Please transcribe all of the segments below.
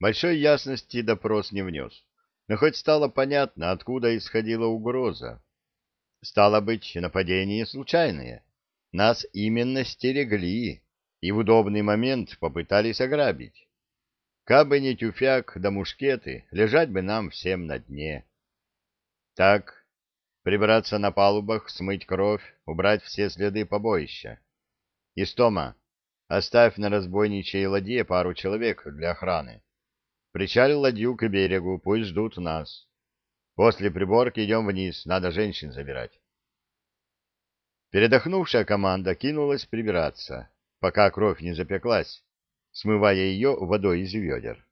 Большой ясности допрос не внес, но хоть стало понятно, откуда исходила угроза. Стало быть, нападение случайное. Нас именно стерегли и в удобный момент попытались ограбить. Кабы не тюфяк да мушкеты, лежать бы нам всем на дне. Так, прибраться на палубах, смыть кровь, убрать все следы побоища. Истома, оставь на разбойничьей ладье пару человек для охраны. Причалил ладью к берегу, пусть ждут нас. После приборки идем вниз, надо женщин забирать. Передохнувшая команда кинулась прибираться, пока кровь не запеклась, смывая ее водой из ведер.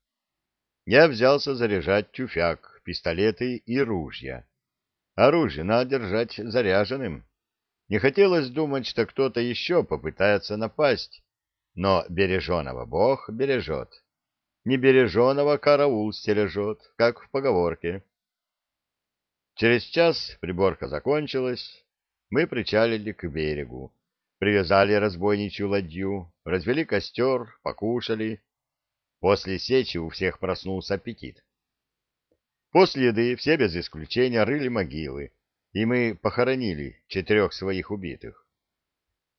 Я взялся заряжать тюфяк, пистолеты и ружья. Оружие надо держать заряженным. Не хотелось думать, что кто-то еще попытается напасть, но береженого Бог бережет. Небереженого караул стережет, как в поговорке. Через час приборка закончилась, мы причалили к берегу, привязали разбойничью ладью, развели костер, покушали. После сечи у всех проснулся аппетит. После еды все без исключения рыли могилы, и мы похоронили четырех своих убитых.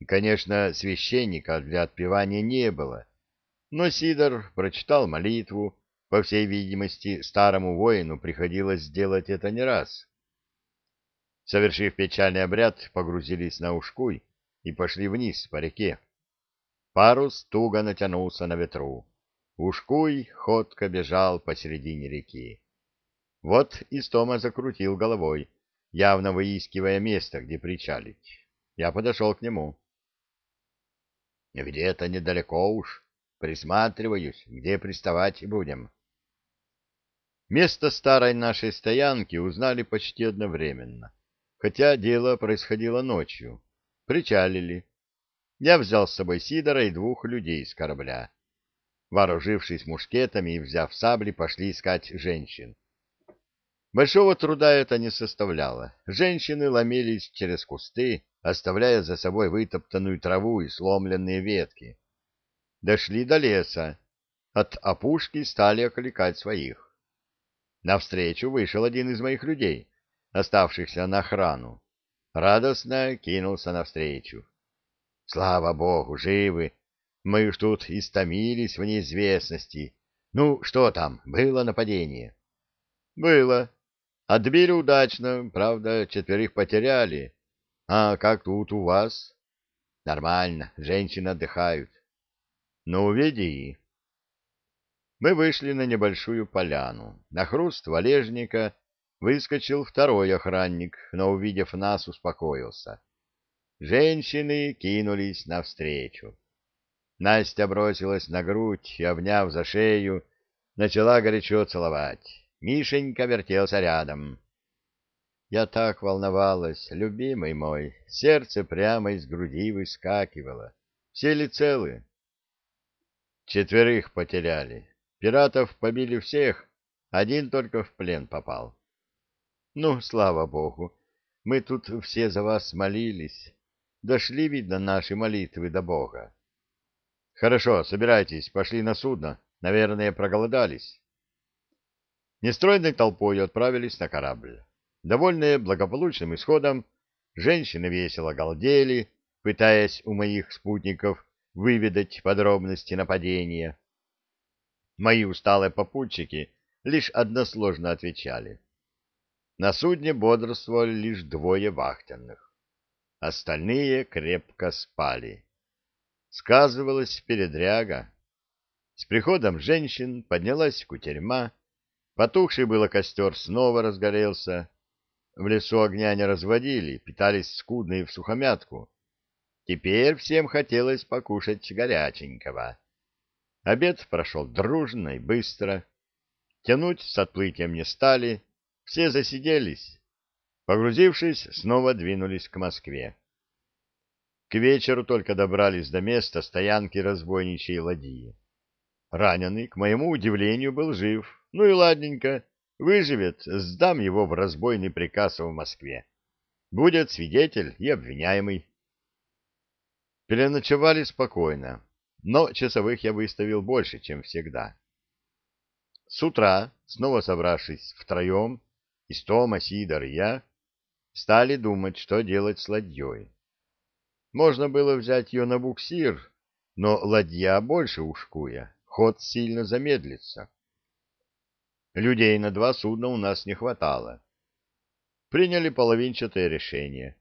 Конечно, священника для отпевания не было, но Сидор прочитал молитву, по всей видимости, старому воину приходилось сделать это не раз. Совершив печальный обряд, погрузились на ушкуй и пошли вниз по реке. Парус туго натянулся на ветру. Ушкуй ходко бежал посередине реки. Вот Истома закрутил головой, явно выискивая место, где причалить. Я подошел к нему. — Где-то недалеко уж, Присматриваюсь, где приставать будем. Место старой нашей стоянки узнали почти одновременно, хотя дело происходило ночью. Причалили. Я взял с собой Сидора и двух людей с корабля. Вооружившись мушкетами и взяв сабли, пошли искать женщин. Большого труда это не составляло. Женщины ломились через кусты, оставляя за собой вытоптанную траву и сломленные ветки. Дошли до леса. От опушки стали окликать своих. Навстречу вышел один из моих людей, оставшихся на охрану. Радостно кинулся навстречу. Слава богу, живы! Мы уж тут истомились в неизвестности. Ну, что там, было нападение? Было. Отбили удачно, правда, четверых потеряли. А как тут у вас? Нормально, женщины отдыхают. Ну, веди. Мы вышли на небольшую поляну. На хруст валежника выскочил второй охранник, но, увидев нас, успокоился. Женщины кинулись навстречу. Настя бросилась на грудь и, обняв за шею, начала горячо целовать. Мишенька вертелся рядом. Я так волновалась, любимый мой, сердце прямо из груди выскакивало. Все ли целы? Четверых потеряли. Пиратов побили всех, один только в плен попал. Ну, слава богу, мы тут все за вас молились. Дошли, видно, наши молитвы до Бога. Хорошо, собирайтесь, пошли на судно. Наверное, проголодались. Нестройной толпой отправились на корабль. Довольные благополучным исходом, женщины весело галдели, пытаясь у моих спутников выведать подробности нападения. Мои усталые попутчики лишь односложно отвечали. На судне бодрствовали лишь двое вахтенных. Остальные крепко спали. Сказывалась передряга. С приходом женщин поднялась кутерьма, потухший было костер снова разгорелся. В лесу огня не разводили, питались скудно и в сухомятку, Теперь всем хотелось покушать горяченького. Обед прошел дружно и быстро. Тянуть с отплытием не стали, все засиделись. Погрузившись, снова двинулись к Москве. К вечеру только добрались до места стоянки разбойничьей ладьи. Раненый, к моему удивлению, был жив. Ну и ладненько, выживет, сдам его в разбойный приказ в Москве. Будет свидетель и обвиняемый. Переночевали спокойно, но часовых я выставил больше, чем всегда. С утра, снова собравшись втроем, Истома, Сидор и я, стали думать, что делать с ладьей. Можно было взять ее на буксир, но ладья больше ушкуя, ход сильно замедлится. Людей на два судна у нас не хватало. Приняли половинчатое решение.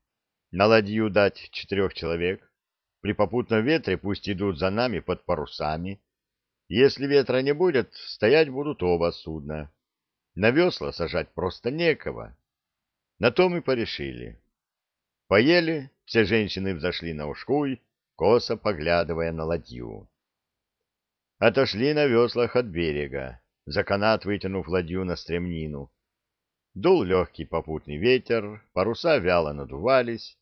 На ладью дать четырех человек, при попутном ветре пусть идут за нами под парусами. Если ветра не будет, стоять будут оба судна. На весла сажать просто некого. На то мы порешили. Поели, все женщины взошли на ушкуй, косо поглядывая на ладью. Отошли на веслах от берега, за канат вытянув ладью на стремнину. Дул легкий попутный ветер, паруса вяло надувались,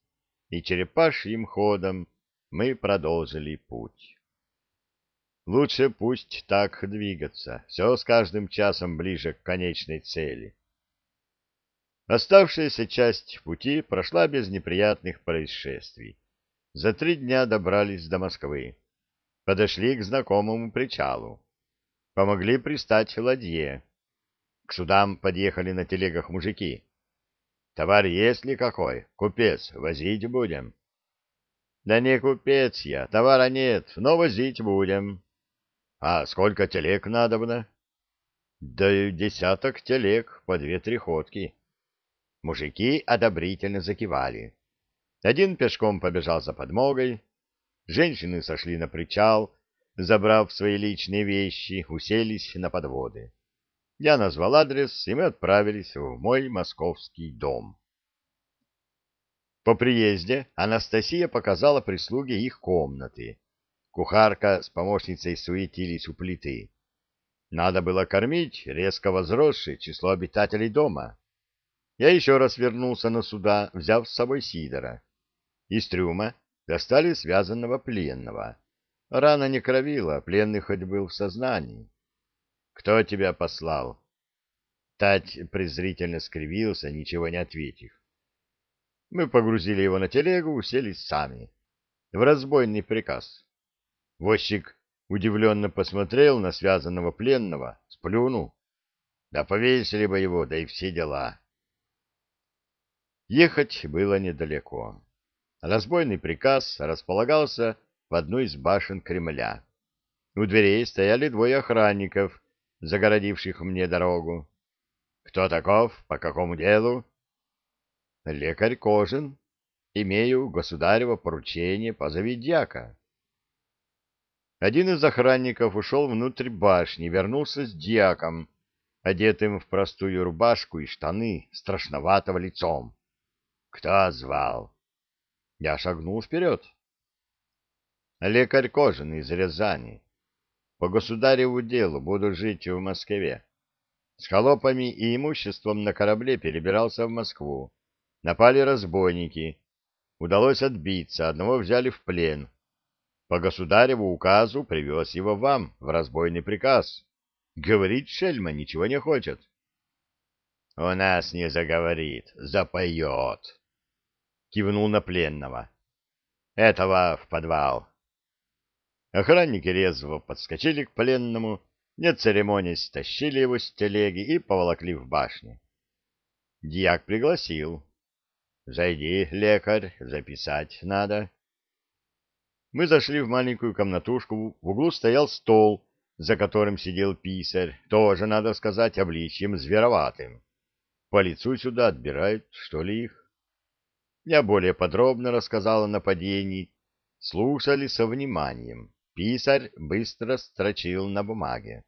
и черепашьим ходом мы продолжили путь. Лучше пусть так двигаться, все с каждым часом ближе к конечной цели. Оставшаяся часть пути прошла без неприятных происшествий. За три дня добрались до Москвы. Подошли к знакомому причалу. Помогли пристать ладье. К судам подъехали на телегах мужики. «Товар есть ли какой? Купец, возить будем». «Да не купец я, товара нет, но возить будем». «А сколько телег надобно?» «Да десяток телег, по две-три ходки». Мужики одобрительно закивали. Один пешком побежал за подмогой. Женщины сошли на причал, забрав свои личные вещи, уселись на подводы. Я назвал адрес, и мы отправились в мой московский дом. По приезде Анастасия показала прислуге их комнаты. Кухарка с помощницей суетились у плиты. Надо было кормить резко возросшее число обитателей дома. Я еще раз вернулся на суда, взяв с собой Сидора. Из трюма достали связанного пленного. Рана не кровила, пленный хоть был в сознании. «Кто тебя послал?» Тать презрительно скривился, ничего не ответив. Мы погрузили его на телегу, уселись сами. В разбойный приказ. Возчик удивленно посмотрел на связанного пленного, сплюнул. Да повесили бы его, да и все дела. Ехать было недалеко. Разбойный приказ располагался в одной из башен Кремля. У дверей стояли двое охранников, загородивших мне дорогу. «Кто таков? По какому делу?» «Лекарь Кожин. Имею государево поручение позови дьяка». Один из охранников ушел внутрь башни, вернулся с дьяком, одетым в простую рубашку и штаны, страшноватого лицом. Кто звал? Я шагнул вперед. Лекарь Кожин из Рязани. По государеву делу буду жить в Москве. С холопами и имуществом на корабле перебирался в Москву. Напали разбойники. Удалось отбиться, одного взяли в плен. По государеву указу привез его вам в разбойный приказ. Говорит шельма, ничего не хочет. — У нас не заговорит, запоет кивнул на пленного. Этого в подвал. Охранники резво подскочили к пленному, не церемонясь, тащили его с телеги и поволокли в башню. Дьяк пригласил. «Зайди, лекарь, записать надо». Мы зашли в маленькую комнатушку, в углу стоял стол, за которым сидел писарь, тоже, надо сказать, обличьем звероватым. По лицу сюда отбирают, что ли, их? Я более подробно рассказал о нападении. Слушали со вниманием. Писарь быстро строчил на бумаге.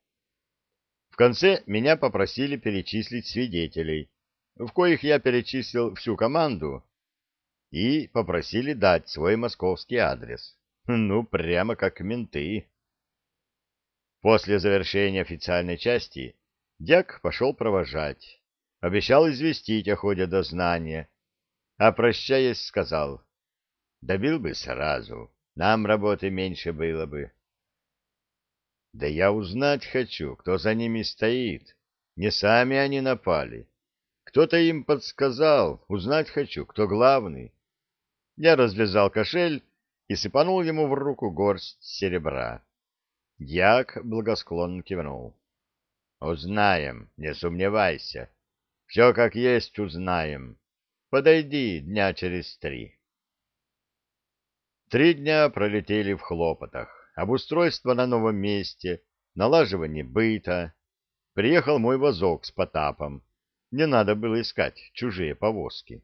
В конце меня попросили перечислить свидетелей, в коих я перечислил всю команду, и попросили дать свой московский адрес. Ну, прямо как менты. После завершения официальной части дьяк пошел провожать. Обещал известить о ходе дознания, а прощаясь сказал, добил бы сразу, нам работы меньше было бы. Да я узнать хочу, кто за ними стоит. Не сами они напали. Кто-то им подсказал, узнать хочу, кто главный. Я развязал кошель и сыпанул ему в руку горсть серебра. Дьяк благосклонно кивнул. Узнаем, не сомневайся. Все как есть узнаем. Подойди дня через три. Три дня пролетели в хлопотах. Обустройство на новом месте, налаживание быта. Приехал мой возок с Потапом. Не надо было искать чужие повозки.